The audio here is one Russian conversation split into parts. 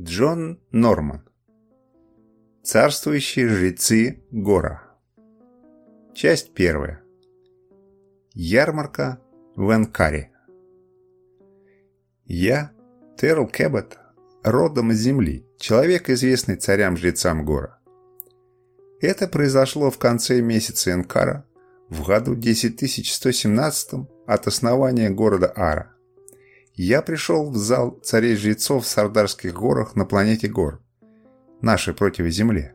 Джон Норман. Царствующие жрецы Гора. Часть первая. Ярмарка в Энкаре. Я, Терл Кэббет, родом из земли, человек, известный царям-жрецам Гора. Это произошло в конце месяца Энкара, в году 10117 от основания города Ара – я пришел в зал царей-жрецов в Сардарских горах на планете Гор, нашей противоземле.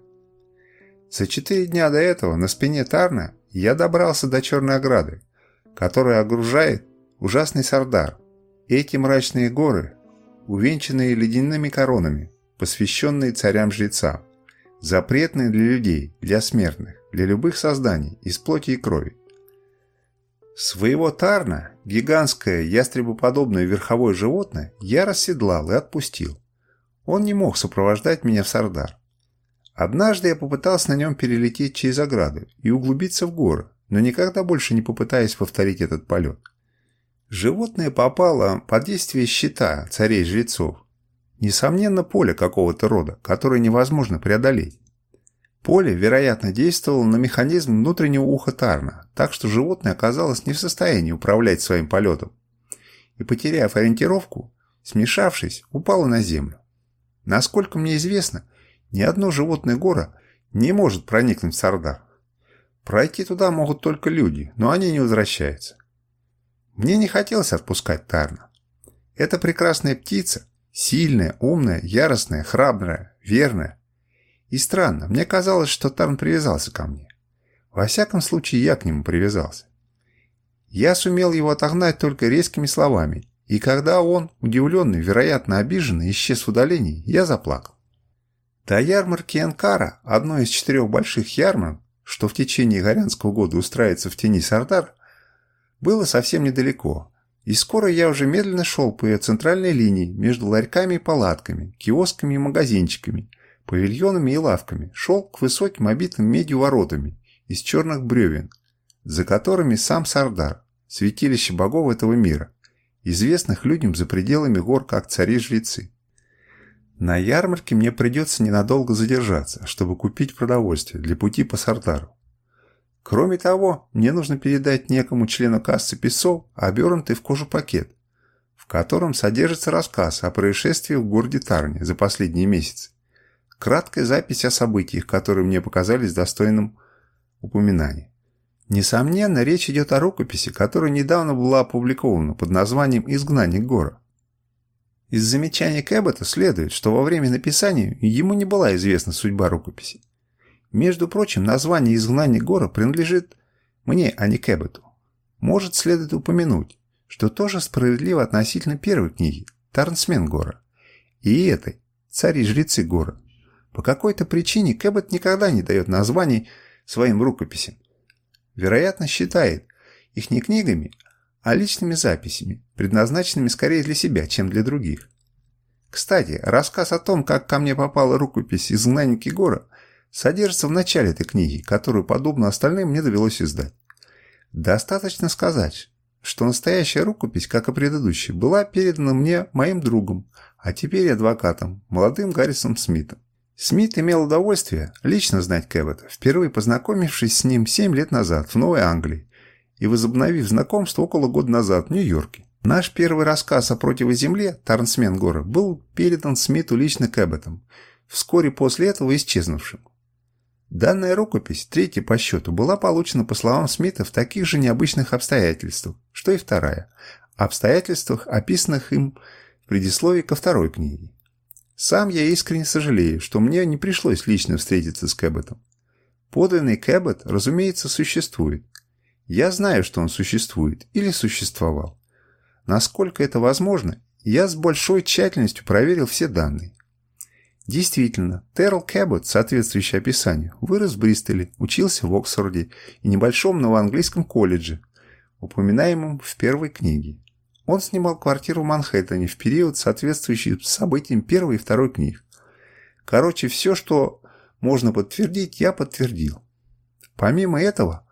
За четыре дня до этого на спине Тарна я добрался до Черной ограды, которая огружает ужасный Сардар. Эти мрачные горы, увенчанные ледяными коронами, посвященные царям-жрецам, запретные для людей, для смертных, для любых созданий из плоти и крови. Своего тарна, гигантское ястребоподобное верховое животное, я расседлал и отпустил. Он не мог сопровождать меня в Сардар. Однажды я попытался на нем перелететь через ограды и углубиться в горы, но никогда больше не попытаясь повторить этот полет. Животное попало под действие щита царей-жрецов. Несомненно, поле какого-то рода, которое невозможно преодолеть. Поле, вероятно, действовало на механизм внутреннего уха Тарна, так что животное оказалось не в состоянии управлять своим полетом. И, потеряв ориентировку, смешавшись, упало на землю. Насколько мне известно, ни одно животное гора не может проникнуть в Сардар. Пройти туда могут только люди, но они не возвращаются. Мне не хотелось отпускать Тарна. Это прекрасная птица, сильная, умная, яростная, храбрая, верная, и странно, мне казалось, что Тарн привязался ко мне. Во всяком случае, я к нему привязался. Я сумел его отогнать только резкими словами, и когда он, удивленный, вероятно обиженный, исчез в удалении, я заплакал. До ярмарки Анкара, одной из четырех больших ярмарок, что в течение Горянского года устраивается в тени Сардар, было совсем недалеко, и скоро я уже медленно шел по ее центральной линии между ларьками и палатками, киосками и магазинчиками – павильонами и лавками, шел к высоким обитым медью воротами из черных бревен, за которыми сам Сардар, святилище богов этого мира, известных людям за пределами гор как цари-жрецы. На ярмарке мне придется ненадолго задержаться, чтобы купить продовольствие для пути по Сардару. Кроме того, мне нужно передать некому члену кассы песов обернутый в кожу пакет, в котором содержится рассказ о происшествии в городе Тарне за последние месяцы краткая запись о событиях, которые мне показались достойным упоминания. Несомненно, речь идет о рукописи, которая недавно была опубликована под названием «Изгнание гора». Из замечаний Кэббета следует, что во время написания ему не была известна судьба рукописи. Между прочим, название «Изгнание гора» принадлежит мне, а не Кэббету. Может, следует упомянуть, что тоже справедливо относительно первой книги «Тарнсмен гора» и этой «Цари-жрецы гора», по какой-то причине Кэббот никогда не дает названий своим рукописям. Вероятно, считает их не книгами, а личными записями, предназначенными скорее для себя, чем для других. Кстати, рассказ о том, как ко мне попала рукопись «Изгнанник Егора», содержится в начале этой книги, которую, подобно остальным, мне довелось издать. Достаточно сказать, что настоящая рукопись, как и предыдущая, была передана мне моим другом, а теперь адвокатом, молодым Гаррисом Смитом. Смит имел удовольствие лично знать Кэббета, впервые познакомившись с ним 7 лет назад в Новой Англии и возобновив знакомство около года назад в Нью-Йорке. Наш первый рассказ о противоземле «Тарнсмен горы» был передан Смиту лично Кэббетом, вскоре после этого исчезнувшим. Данная рукопись, третья по счету, была получена, по словам Смита, в таких же необычных обстоятельствах, что и вторая, обстоятельствах, описанных им в предисловии ко второй книге. Сам я искренне сожалею, что мне не пришлось лично встретиться с Кэбботом. Подлинный Кэббот, разумеется, существует. Я знаю, что он существует или существовал. Насколько это возможно, я с большой тщательностью проверил все данные. Действительно, Терл Кэббот, соответствующее описание вырос в Бристоле, учился в Оксфорде и небольшом новоанглийском колледже, упоминаемом в первой книге. Он снимал квартиру в Манхэттене в период, соответствующий событиям первой и второй книг. Короче, все, что можно подтвердить, я подтвердил. Помимо этого,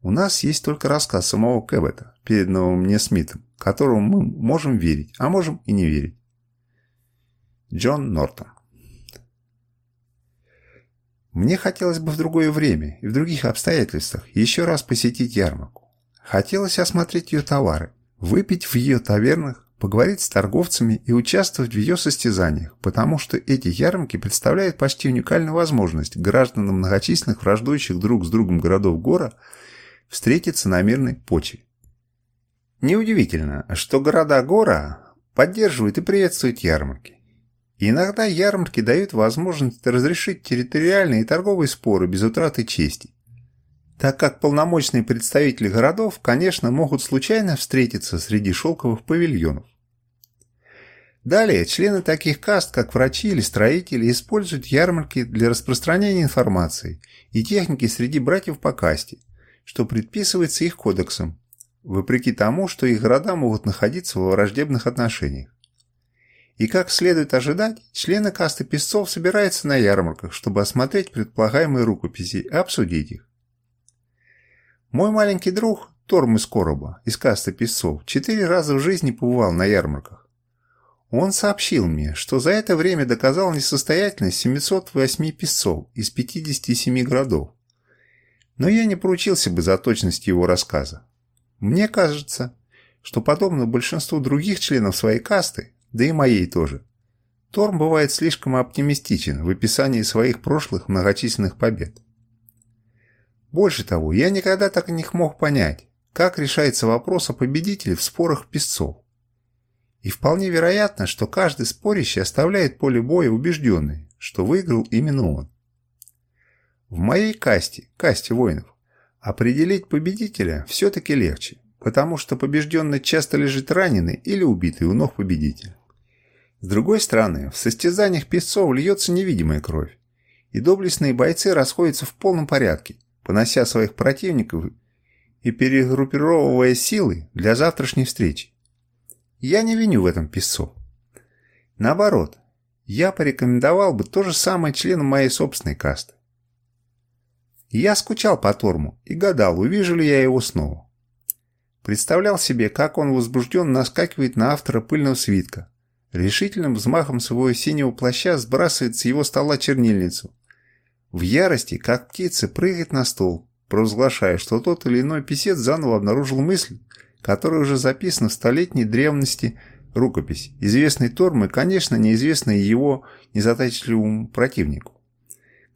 у нас есть только рассказ самого Кэббета, переданного мне Смитом, которому мы можем верить, а можем и не верить. Джон Нортон Мне хотелось бы в другое время и в других обстоятельствах еще раз посетить ярмарку. Хотелось осмотреть ее товары – выпить в ее тавернах, поговорить с торговцами и участвовать в ее состязаниях, потому что эти ярмарки представляют почти уникальную возможность гражданам многочисленных враждующих друг с другом городов Гора встретиться на мирной почве. Неудивительно, что города Гора поддерживают и приветствуют ярмарки. Иногда ярмарки дают возможность разрешить территориальные и торговые споры без утраты чести, так как полномочные представители городов, конечно, могут случайно встретиться среди шелковых павильонов. Далее, члены таких каст, как врачи или строители, используют ярмарки для распространения информации и техники среди братьев по касте, что предписывается их кодексом, вопреки тому, что их города могут находиться во враждебных отношениях. И как следует ожидать, члены касты песцов собираются на ярмарках, чтобы осмотреть предполагаемые рукописи и обсудить их. Мой маленький друг, Торм из Короба, из касты песцов, четыре раза в жизни побывал на ярмарках. Он сообщил мне, что за это время доказал несостоятельность 708 песцов из 57 городов. Но я не поручился бы за точность его рассказа. Мне кажется, что подобно большинству других членов своей касты, да и моей тоже, Торм бывает слишком оптимистичен в описании своих прошлых многочисленных побед. Больше того, я никогда так и не мог понять, как решается вопрос о победителе в спорах песцов. И вполне вероятно, что каждый спорящий оставляет поле боя убежденный, что выиграл именно он. В моей касте, касте воинов, определить победителя все-таки легче, потому что побежденный часто лежит раненый или убитый у ног победителя. С другой стороны, в состязаниях песцов льется невидимая кровь, и доблестные бойцы расходятся в полном порядке, понося своих противников и перегруппировывая силы для завтрашней встречи. Я не виню в этом Песцов. Наоборот, я порекомендовал бы то же самое членам моей собственной касты. Я скучал по Торму и гадал, увижу ли я его снова. Представлял себе, как он возбужден наскакивает на автора пыльного свитка. Решительным взмахом своего синего плаща сбрасывает с его стола чернильницу в ярости, как птицы, прыгает на стул, провозглашая, что тот или иной писец заново обнаружил мысль, которая уже записана в столетней древности рукопись, известной тормы, конечно, неизвестной его незатачливому противнику.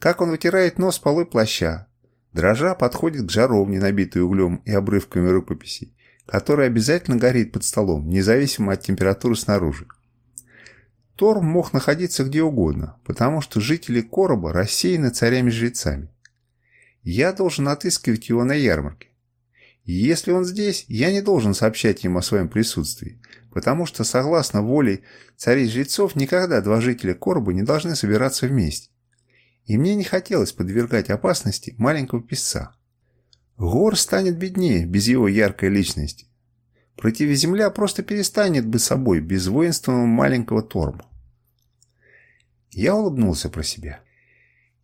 Как он вытирает нос полы плаща, дрожа подходит к жаровне, набитой углем и обрывками рукописей, которая обязательно горит под столом, независимо от температуры снаружи. Тор мог находиться где угодно, потому что жители короба рассеяны царями-жрецами. Я должен отыскивать его на ярмарке. Если он здесь, я не должен сообщать ему о своем присутствии, потому что, согласно воле царей-жрецов, никогда два жителя короба не должны собираться вместе. И мне не хотелось подвергать опасности маленького писца. Гор станет беднее без его яркой личности, Противоземля просто перестанет бы собой без воинственного маленького Торма. Я улыбнулся про себя.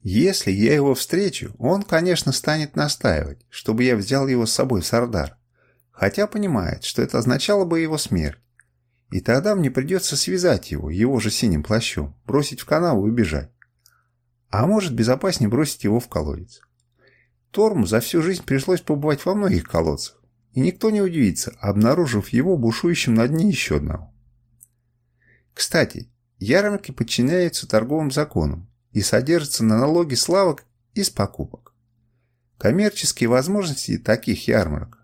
Если я его встречу, он, конечно, станет настаивать, чтобы я взял его с собой в Сардар, хотя понимает, что это означало бы его смерть. И тогда мне придется связать его, его же синим плащом, бросить в канаву и бежать. А может, безопаснее бросить его в колодец. Торму за всю жизнь пришлось побывать во многих колодцах, и никто не удивится, обнаружив его бушующим на дне еще одного. Кстати, ярмарки подчиняются торговым законам и содержатся на налоге с лавок и с покупок. Коммерческие возможности таких ярмарок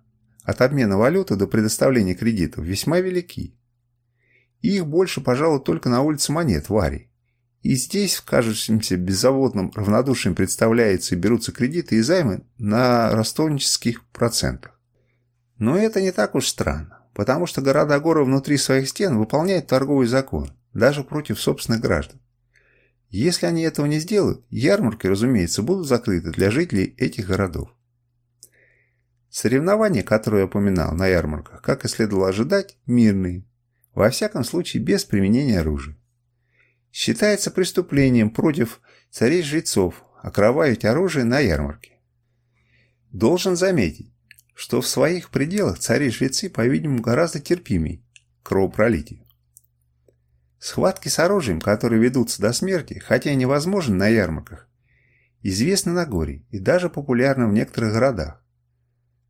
от обмена валюты до предоставления кредитов весьма велики. Их больше, пожалуй, только на улице монет в Арии. И здесь в кажущемся беззаводном равнодушием представляются и берутся кредиты и займы на ростовнических процентах. Но это не так уж странно, потому что города-горы внутри своих стен выполняют торговый закон, даже против собственных граждан. Если они этого не сделают, ярмарки, разумеется, будут закрыты для жителей этих городов. Соревнования, которые я упоминал на ярмарках, как и следовало ожидать, мирные, во всяком случае без применения оружия. Считается преступлением против царей-жрецов окровавить оружие на ярмарке. Должен заметить, что в своих пределах цари-жрецы, по-видимому, гораздо терпимей кровопролитию. Схватки с оружием, которые ведутся до смерти, хотя и невозможны на ярмарках, известны на горе и даже популярны в некоторых городах.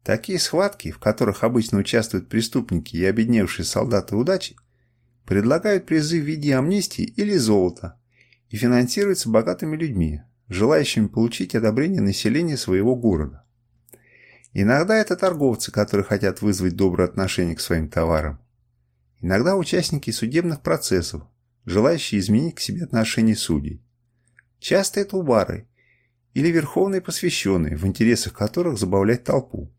Такие схватки, в которых обычно участвуют преступники и обедневшие солдаты удачи, предлагают призы в виде амнистии или золота и финансируются богатыми людьми, желающими получить одобрение населения своего города. Иногда это торговцы, которые хотят вызвать доброе отношение к своим товарам. Иногда участники судебных процессов, желающие изменить к себе отношение судей. Часто это убары или верховные посвященные, в интересах которых забавлять толпу.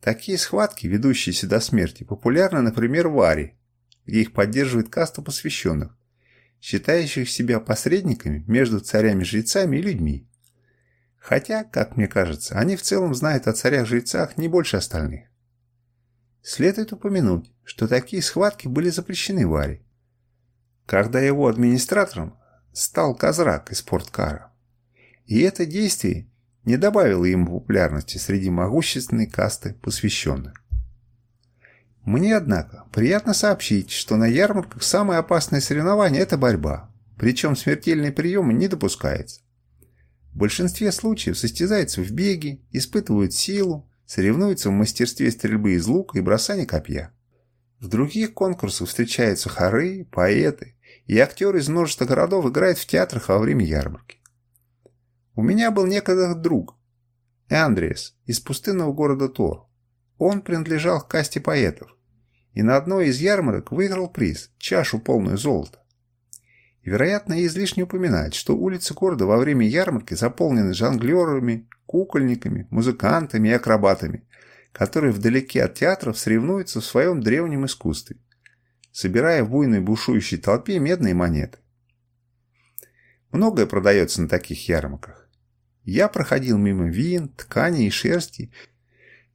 Такие схватки, ведущиеся до смерти, популярны, например, в Аре, где их поддерживает каста посвященных, считающих себя посредниками между царями-жрецами и людьми. Хотя, как мне кажется, они в целом знают о царях-жрецах не больше остальных. Следует упомянуть, что такие схватки были запрещены Варе, когда его администратором стал Казрак из Порткара. И это действие не добавило ему популярности среди могущественной касты посвященных. Мне, однако, приятно сообщить, что на ярмарках самое опасное соревнование – это борьба, причем смертельные приемы не допускаются. В большинстве случаев состязаются в беге, испытывают силу, соревнуются в мастерстве стрельбы из лука и бросания копья. В других конкурсах встречаются хоры, поэты, и актеры из множества городов играют в театрах во время ярмарки. У меня был некогда друг, Андреас, из пустынного города Тор. Он принадлежал к касте поэтов, и на одной из ярмарок выиграл приз – чашу полную золота. Вероятно, излишне упоминать, что улицы города во время ярмарки заполнены жонглерами, кукольниками, музыкантами и акробатами, которые вдалеке от театров соревнуются в своем древнем искусстве, собирая в буйной бушующей толпе медные монеты. Многое продается на таких ярмарках. Я проходил мимо вин, ткани и шерсти,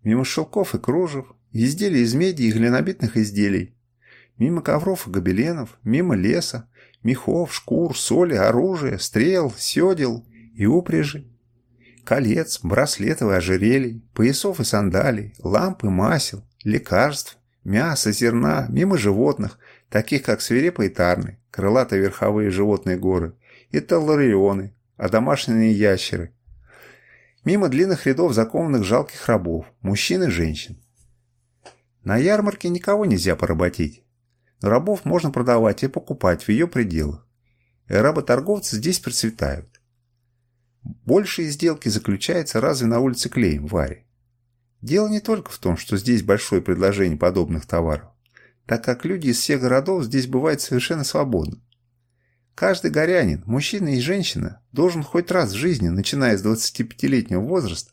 мимо шелков и кружев, изделий из меди и глинобитных изделий, Мимо ковров и гобеленов, мимо леса, мехов, шкур, соли, оружия, стрел, седел и упряжи, колец, браслетов и ожерелий, поясов и сандалий, ламп и масел, лекарств, мяса, зерна, мимо животных, таких как свирепые тарны, крылатые верховые животные горы, и таларионы, а домашние ящеры. Мимо длинных рядов закованных жалких рабов, мужчин и женщин. На ярмарке никого нельзя поработить. Рабов можно продавать и покупать в ее пределах. И работорговцы здесь процветают. Большие сделки заключаются разве на улице Клеем варе. Дело не только в том, что здесь большое предложение подобных товаров, так как люди из всех городов здесь бывают совершенно свободно. Каждый горянин, мужчина и женщина, должен хоть раз в жизни, начиная с 25-летнего возраста,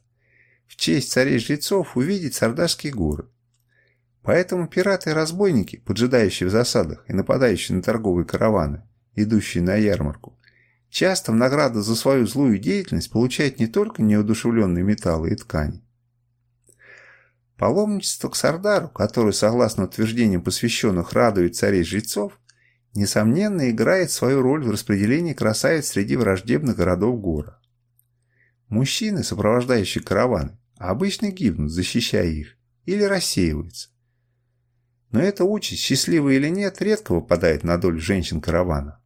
в честь царей-жрецов увидеть Сардашский город. Поэтому пираты и разбойники, поджидающие в засадах и нападающие на торговые караваны, идущие на ярмарку, часто в награду за свою злую деятельность получают не только неудушевленные металлы и ткани. Паломничество к Сардару, который, согласно утверждениям посвященных, радует царей-жрецов, несомненно играет свою роль в распределении красавиц среди враждебных городов гора. Мужчины, сопровождающие караваны, обычно гибнут, защищая их, или рассеиваются. Но эта участь, счастливая или нет, редко выпадает на долю женщин каравана.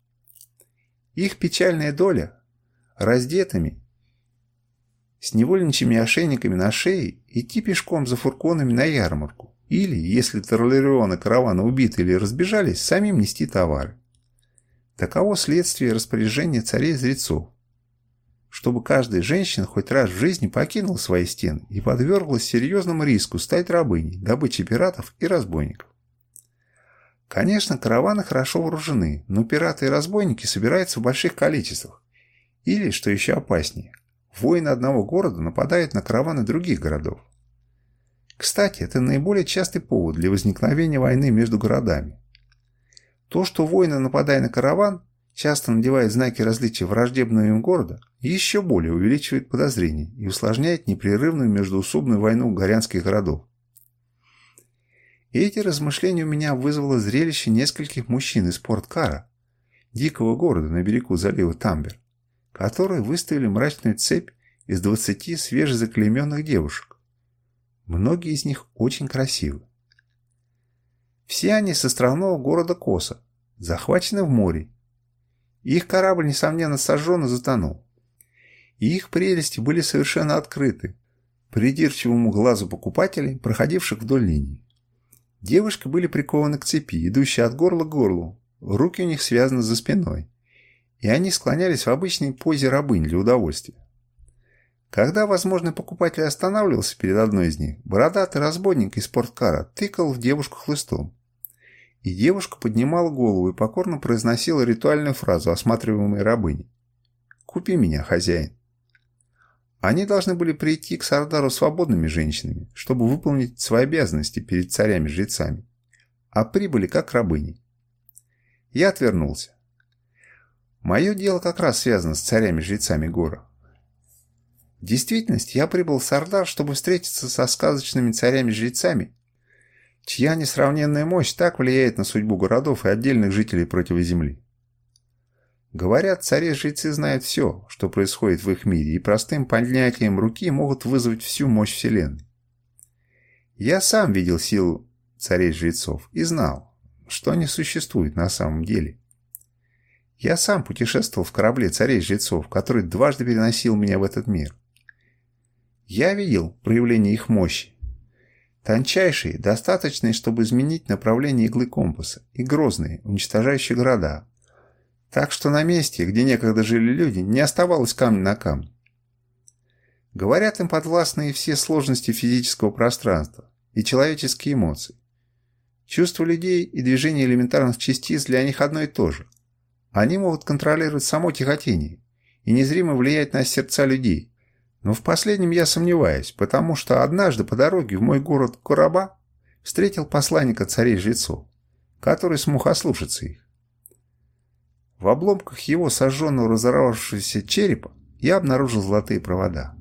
Их печальная доля – раздетыми, с невольничьими ошейниками на шее идти пешком за фурконами на ярмарку или, если торлерионы каравана убиты или разбежались, самим нести товары. Таково следствие распоряжения царей-зрецов, чтобы каждая женщина хоть раз в жизни покинула свои стены и подверглась серьезному риску стать рабыней, добычей пиратов и разбойников. Конечно, караваны хорошо вооружены, но пираты и разбойники собираются в больших количествах. Или, что еще опаснее, воины одного города нападают на караваны других городов. Кстати, это наиболее частый повод для возникновения войны между городами. То, что воины, нападая на караван, часто надевают знаки различия враждебного им города, еще более увеличивает подозрения и усложняет непрерывную междуусобную войну горянских городов. И эти размышления у меня вызвало зрелище нескольких мужчин из порткара, дикого города на берегу залива Тамбер, которые выставили мрачную цепь из 20 свежезаклейменных девушек. Многие из них очень красивы. Все они с островного города Коса, захвачены в море. Их корабль, несомненно, сожжен и затонул. И их прелести были совершенно открыты придирчивому глазу покупателей, проходивших вдоль линии. Девушки были прикованы к цепи, идущей от горла к горлу. Руки у них связаны за спиной. И они склонялись в обычной позе рабынь для удовольствия. Когда возможный покупатель останавливался перед одной из них, бородатый разбойник из спорткара тыкал в девушку хлыстом. И девушка поднимала голову и покорно произносила ритуальную фразу осматриваемой рабыни. «Купи меня, хозяин». Они должны были прийти к Сардару свободными женщинами, чтобы выполнить свои обязанности перед царями-жрецами, а прибыли как рабыни. Я отвернулся. Мое дело как раз связано с царями-жрецами Гора. В действительности я прибыл в Сардар, чтобы встретиться со сказочными царями-жрецами, чья несравненная мощь так влияет на судьбу городов и отдельных жителей противоземли. Говорят, цари-жрецы знают все, что происходит в их мире, и простым поднятием руки могут вызвать всю мощь Вселенной. Я сам видел силу царей-жрецов и знал, что они существуют на самом деле. Я сам путешествовал в корабле царей-жрецов, который дважды переносил меня в этот мир. Я видел проявление их мощи. Тончайшие, достаточные, чтобы изменить направление иглы компаса, и грозные, уничтожающие города, так что на месте, где некогда жили люди, не оставалось камня на камне. Говорят им подвластные все сложности физического пространства и человеческие эмоции. Чувства людей и движение элементарных частиц для них одно и то же. Они могут контролировать само тихотение и незримо влиять на сердца людей. Но в последнем я сомневаюсь, потому что однажды по дороге в мой город Кураба встретил посланника царей-жрецов, который смог ослушаться их. В обломках его сожженного разорвавшегося черепа я обнаружил золотые провода.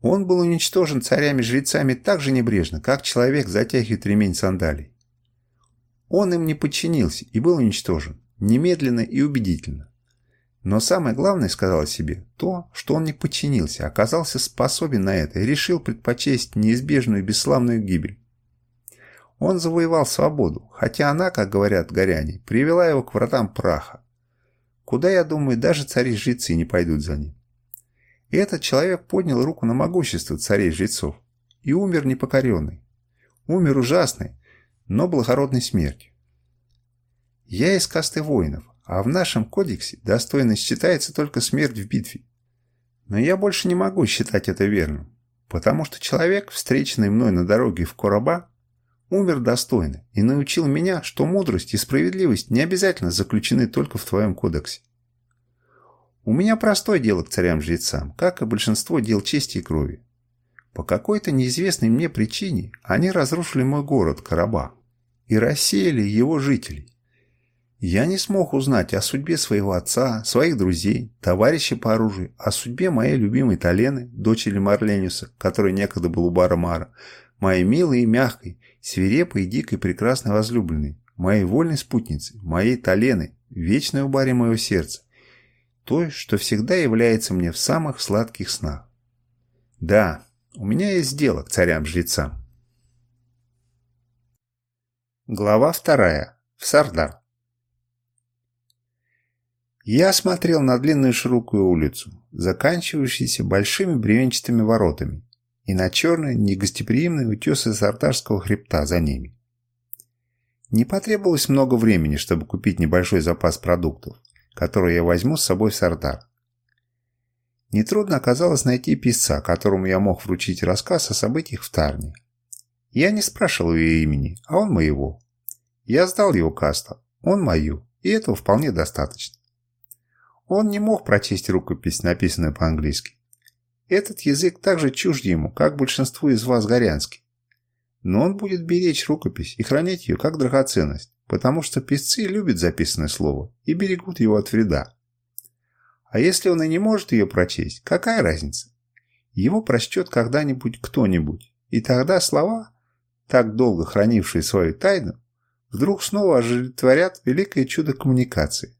Он был уничтожен царями-жрецами так же небрежно, как человек затягивает ремень сандалий. Он им не подчинился и был уничтожен, немедленно и убедительно. Но самое главное, сказал себе, то, что он не подчинился, а оказался способен на это и решил предпочесть неизбежную бесславную гибель. Он завоевал свободу, хотя она, как говорят горяне, привела его к вратам праха куда, я думаю, даже цари-жрецы не пойдут за ним. И этот человек поднял руку на могущество царей-жрецов и умер непокоренный. Умер ужасный, но благородной смертью. Я из касты воинов, а в нашем кодексе достойность считается только смерть в битве. Но я больше не могу считать это верным, потому что человек, встреченный мной на дороге в Короба, умер достойно и научил меня, что мудрость и справедливость не обязательно заключены только в твоем кодексе. У меня простое дело к царям-жрецам, как и большинство дел чести и крови. По какой-то неизвестной мне причине они разрушили мой город Караба и рассеяли его жителей. Я не смог узнать о судьбе своего отца, своих друзей, товарищей по оружию, о судьбе моей любимой Талены, дочери Марлениуса, которая некогда была у Бара Мара, моей милой и мягкой, свирепой, дикой, прекрасной возлюбленной, моей вольной спутницы, моей Талены, вечной убаре моего сердца, той, что всегда является мне в самых сладких снах. Да, у меня есть дело к царям-жрецам. Глава вторая. В Сардар. Я смотрел на длинную широкую улицу, заканчивающуюся большими бревенчатыми воротами, и на черные, негостеприимные утесы Сартарского хребта за ними. Не потребовалось много времени, чтобы купить небольшой запас продуктов, которые я возьму с собой в Сардар. Нетрудно оказалось найти писца, которому я мог вручить рассказ о событиях в Тарне. Я не спрашивал ее имени, а он моего. Я сдал его каста, он мою, и этого вполне достаточно. Он не мог прочесть рукопись, написанную по-английски. Этот язык также чужд ему, как большинству из вас горянский. Но он будет беречь рукопись и хранить ее как драгоценность, потому что писцы любят записанное слово и берегут его от вреда. А если он и не может ее прочесть, какая разница? Его прочтет когда-нибудь кто-нибудь, и тогда слова, так долго хранившие свою тайну, вдруг снова оживотворят великое чудо коммуникации.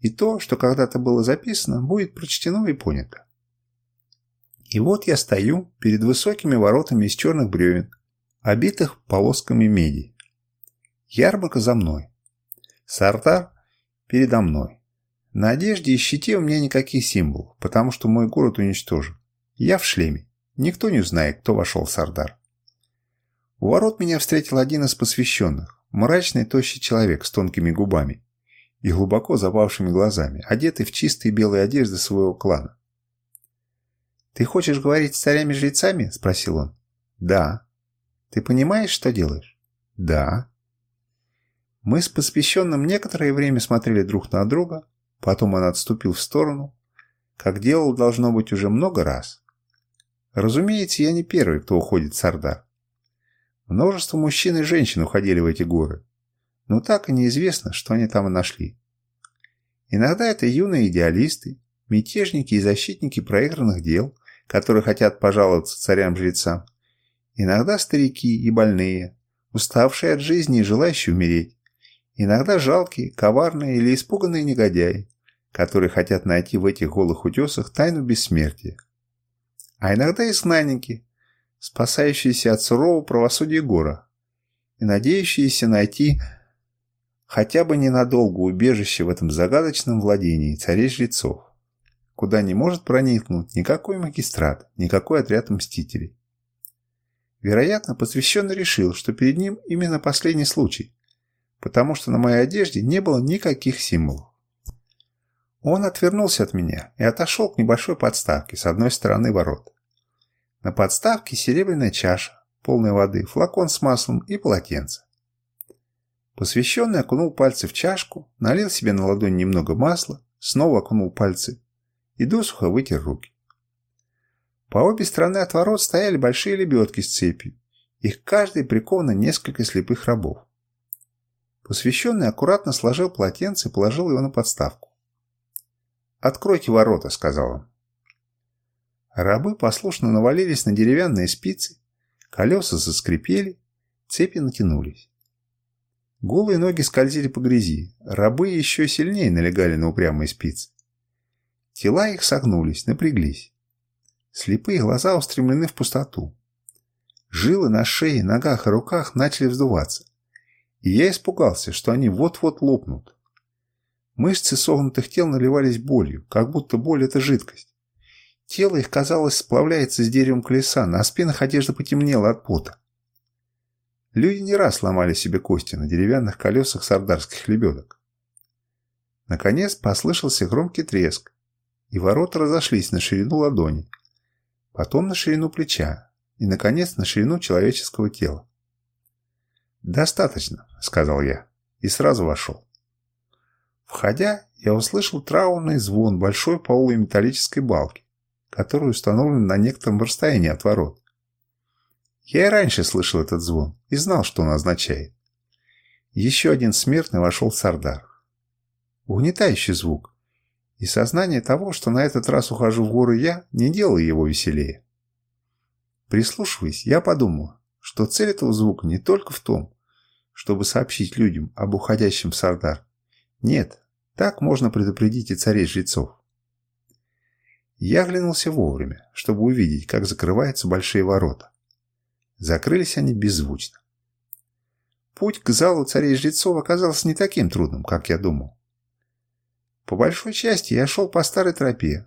И то, что когда-то было записано, будет прочтено и понято. И вот я стою перед высокими воротами из черных бревен, обитых полосками меди. Ярмарка за мной. Сартар передо мной. На одежде и щите у меня никаких символов, потому что мой город уничтожен. Я в шлеме. Никто не узнает, кто вошел в Сардар. У ворот меня встретил один из посвященных, мрачный тощий человек с тонкими губами и глубоко запавшими глазами, одетый в чистые белые одежды своего клана. «Ты хочешь говорить с царями-жрецами?» – спросил он. «Да». «Ты понимаешь, что делаешь?» «Да». Мы с посвященным некоторое время смотрели друг на друга, потом он отступил в сторону, как делал должно быть уже много раз. Разумеется, я не первый, кто уходит с Орда. Множество мужчин и женщин уходили в эти горы, но так и неизвестно, что они там и нашли. Иногда это юные идеалисты, мятежники и защитники проигранных дел, которые хотят пожаловаться царям-жрецам. Иногда старики и больные, уставшие от жизни и желающие умереть. Иногда жалкие, коварные или испуганные негодяи, которые хотят найти в этих голых утесах тайну бессмертия. А иногда изгнанники, спасающиеся от сурового правосудия гора и надеющиеся найти хотя бы ненадолго убежище в этом загадочном владении царей-жрецов куда не может проникнуть никакой магистрат, никакой отряд мстителей. Вероятно, посвященный решил, что перед ним именно последний случай, потому что на моей одежде не было никаких символов. Он отвернулся от меня и отошел к небольшой подставке с одной стороны ворот. На подставке серебряная чаша, полная воды, флакон с маслом и полотенце. Посвященный окунул пальцы в чашку, налил себе на ладонь немного масла, снова окунул пальцы и досуха вытер руки. По обе стороны от ворот стояли большие лебедки с цепью. Их каждой приковано несколько слепых рабов. Посвященный аккуратно сложил полотенце и положил его на подставку. «Откройте ворота», — сказал он. Рабы послушно навалились на деревянные спицы, колеса заскрипели, цепи натянулись. Голые ноги скользили по грязи, рабы еще сильнее налегали на упрямые спицы. Тела их согнулись, напряглись. Слепые глаза устремлены в пустоту. Жилы на шее, ногах и руках начали вздуваться. И я испугался, что они вот-вот лопнут. Мышцы согнутых тел наливались болью, как будто боль – это жидкость. Тело их, казалось, сплавляется с деревом колеса, на спинах одежда потемнела от пота. Люди не раз ломали себе кости на деревянных колесах сардарских лебедок. Наконец послышался громкий треск, и ворота разошлись на ширину ладони, потом на ширину плеча и, наконец, на ширину человеческого тела. «Достаточно», — сказал я, и сразу вошел. Входя, я услышал траурный звон большой полой металлической балки, которая установлена на некотором расстоянии от ворот. Я и раньше слышал этот звон и знал, что он означает. Еще один смертный вошел в Сардар. Угнетающий звук, и сознание того, что на этот раз ухожу в горы я, не делало его веселее. Прислушиваясь, я подумал, что цель этого звука не только в том, чтобы сообщить людям об уходящем в Сардар. Нет, так можно предупредить и царей жрецов. Я оглянулся вовремя, чтобы увидеть, как закрываются большие ворота. Закрылись они беззвучно. Путь к залу царей жрецов оказался не таким трудным, как я думал. По большой части я шел по старой тропе.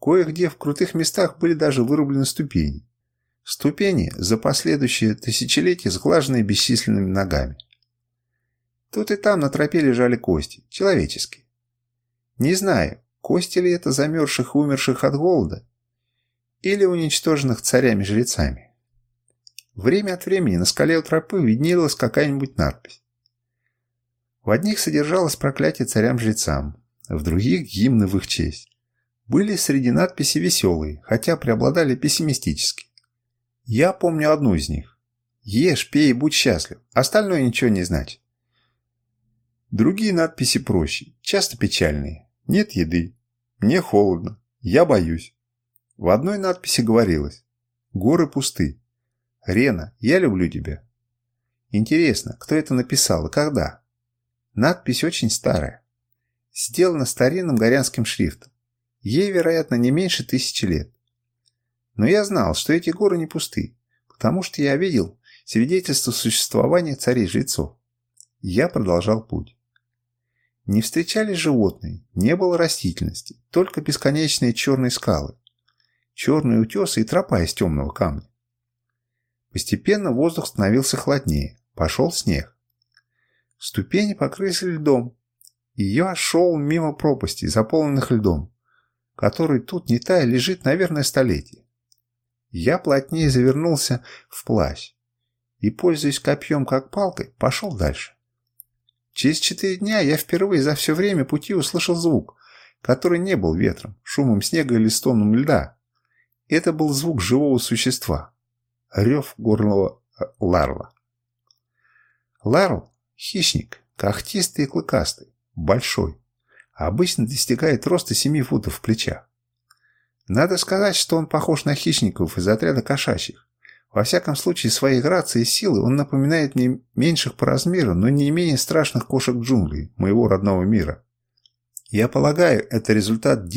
Кое-где в крутых местах были даже вырублены ступени. Ступени за последующие тысячелетия сглаженные бесчисленными ногами. Тут и там на тропе лежали кости, человеческие. Не знаю, кости ли это замерзших и умерших от голода, или уничтоженных царями-жрецами. Время от времени на скале у тропы виднелась какая-нибудь надпись. В одних содержалось проклятие царям-жрецам, в других гимны в их честь. Были среди надписи веселые, хотя преобладали пессимистически. Я помню одну из них. «Ешь, пей будь счастлив, остальное ничего не значит». Другие надписи проще, часто печальные. «Нет еды», «Мне холодно», «Я боюсь». В одной надписи говорилось «Горы пусты», «Рена, я люблю тебя». Интересно, кто это написал и когда? Надпись очень старая сделана старинным горянским шрифтом. Ей, вероятно, не меньше тысячи лет. Но я знал, что эти горы не пусты, потому что я видел свидетельство существования царей-жрецов. Я продолжал путь. Не встречались животные, не было растительности, только бесконечные черные скалы, черные утесы и тропа из темного камня. Постепенно воздух становился холоднее, пошел снег. Ступени покрылись льдом, и я шел мимо пропасти, заполненных льдом, который тут не тая лежит, наверное, столетие. Я плотнее завернулся в плащ и, пользуясь копьем как палкой, пошел дальше. Через четыре дня я впервые за все время пути услышал звук, который не был ветром, шумом снега или стоном льда. Это был звук живого существа. Рев горного э, ларва. Ларл – хищник, когтистый и клыкастый большой, а обычно достигает роста 7 футов в плечах. Надо сказать, что он похож на хищников из отряда кошачьих. Во всяком случае, своей грацией и силой он напоминает мне меньших по размеру, но не менее страшных кошек джунглей, моего родного мира. Я полагаю, это результат